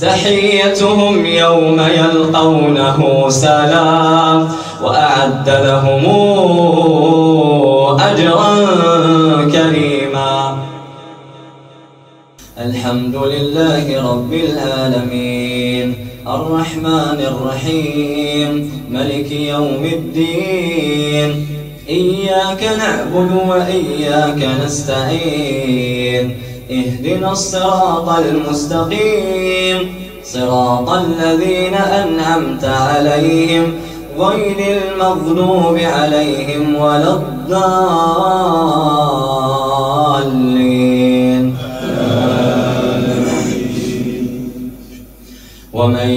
تحيتهم يوم يلقونه سلام وأعد لهم أجرا كريما. الحمد لله رب العالمين. الرحمن الرحيم. ملك يوم الدين. إياك نعبد وإياك نستعين. اهدنا الصراط المستقيم. صراط الذين أنعمت عليهم غير المغضوب عليهم ولا الضالين. ومن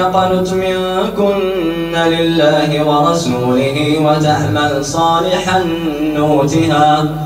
يقنت منكن لله ورسوله وتعمل صالحا نوتها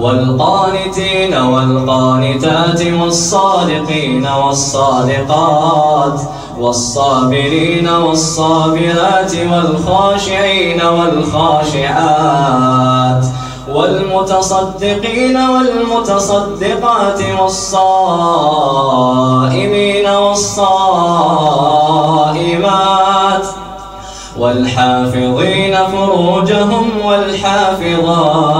والقانتين والقانتات والصادقين والصادقات والصابرين والصابرات والخاشعين والخاشعات والمتصدقين والمتصدقات والصائمين والصائمات والحافظين فروجهم والحافظات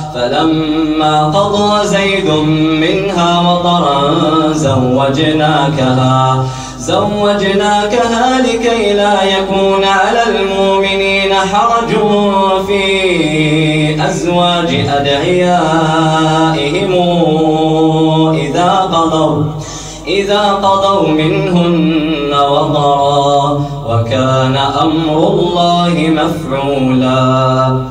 فلما قضى زيد منها وطرا زوجناكها زوجناكها لكي لا يكون على المؤمنين حرج في أزواج أدعيائهم إذا قضوا إذا قضوا منهن وضرا وكان أمر الله مفعولا.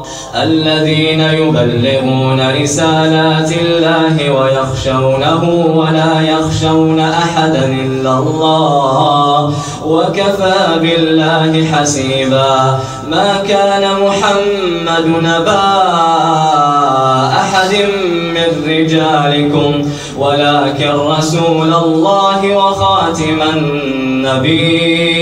الذين يبلغون رسالات الله ويخشونه ولا يخشون أحدا إلا الله وكفى بالله حسيبا ما كان محمد نبا أحد من رجالكم ولكن رسول الله وخاتم النبيين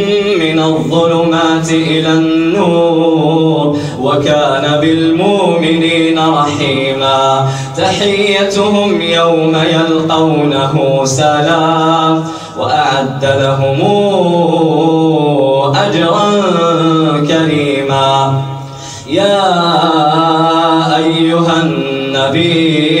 الظلمات إلى النور وكان بالمؤمنين رحيما. تحيتهم يوم يلقونه سلام وأعد لهم أجرا كريما. يا أيها النبي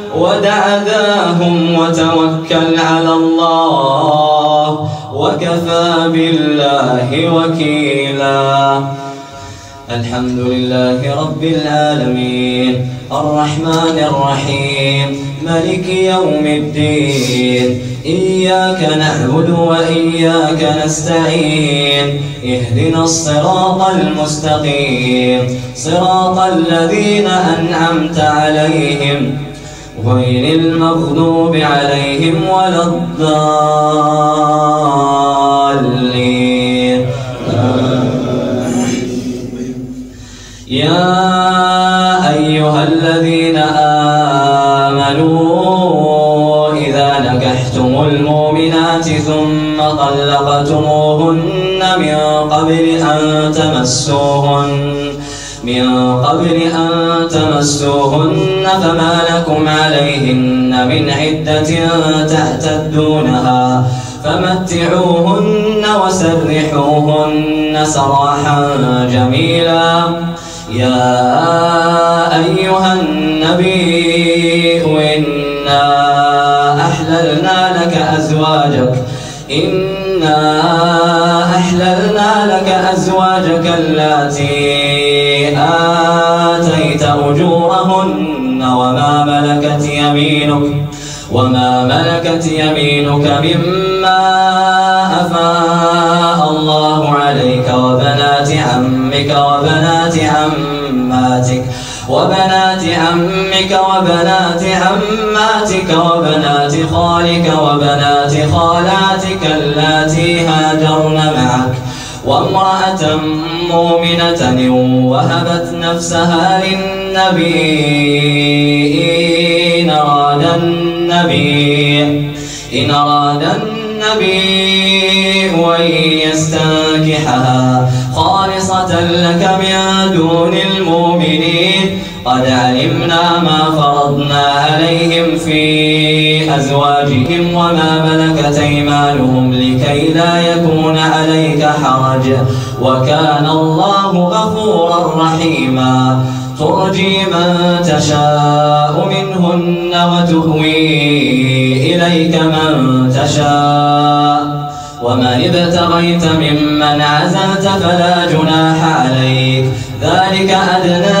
ودع ذاهم وتوكل على الله وكفى بالله وكيلا. الحمد لله رب العالمين. الرحمن الرحيم. ملك يوم الدين. إياك نعبد وإياك نستعين. اهدنا الصراط المستقيم. صراط الذين أنعمت عليهم. غير المغضوب عليهم ولا الضالين. يا أيها الذين آمنوا إذا نكحتم المؤمنات ثم طلقتموهن من قبل أن تمسوهن من قبل أن تمسوهن فما لكم عليهن من عدة تعتدونها فمتعوهن وسرحوهن سراحا جميلا. يا أيها النبي إنا أحللنا لك أزواجك. إنا أحللنا لك أزواجك اللاتي آتيت أجورهن وما ملكت يمينك وما ملكت يمينك مما أفاء الله عليك وبنات عمك وبنات عماتك وبنات عمك وبنات عماتك وبنات خالك وبنات خالاتك اللاتي هاجرن معك. وامرأة مؤمنة وهبت نفسها للنبي إن أراد النبي إن أراد النبي وإن يستنكحها خالصة لك من دون المؤمنين. قد علمنا ما فرضنا عليهم في أزواجهم وما ملكت أيمانهم لكي لا يكون عليك حرج. وكان الله غفورا رحيما. ترجي من تشاء منهن وتهوي إليك من تشاء. ومن ابتغيت ممن عزلت فلا جناح عليك. ذلك أدنى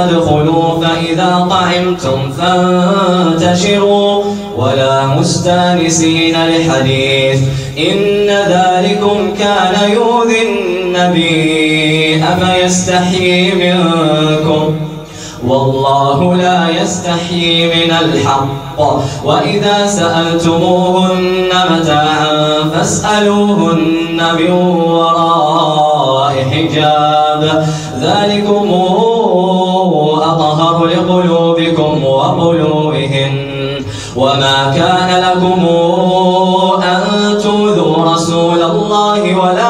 فادخلوا فإذا طعمتم فانتشروا ولا مستانسين لحديث إن ذلكم كان يؤذي النبي أفيستحيي منكم والله لا يستحيي من الحق وإذا سألتموهن متاعا فاسألوهن من وراء حجاب ذلكم لقلوبكم وقلوبهن وما كان لكم أن تؤذوا رسول الله ولا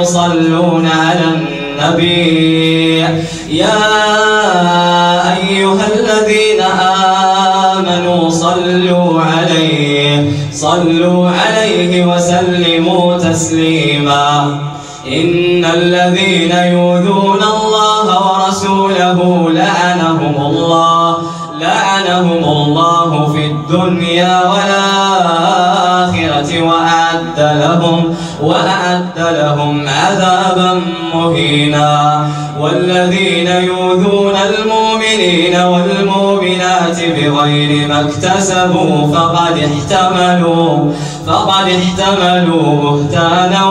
يصلون على النبي. يا أيها الذين آمنوا صلوا عليه صلوا عليه وسلموا تسليما. إن الذين يؤذون الله ورسوله لعنهم الله لعنهم الله في الدنيا والآخرة وأعد لهم وأعد لهم عذابا مهينا. والذين يؤذون المؤمنين والمؤمنات بغير ما اكتسبوا فقد احتملوا فقد احتملوا بهتانا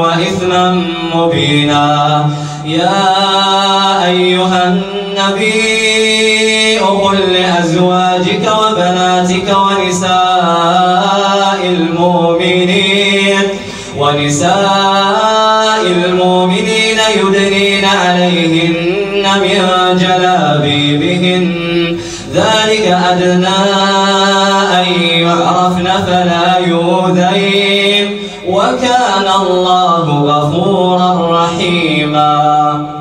وإثما مبينا. يا أيها النبي قل لأزواجك وبناتك ونساء الله غفورا رحيما.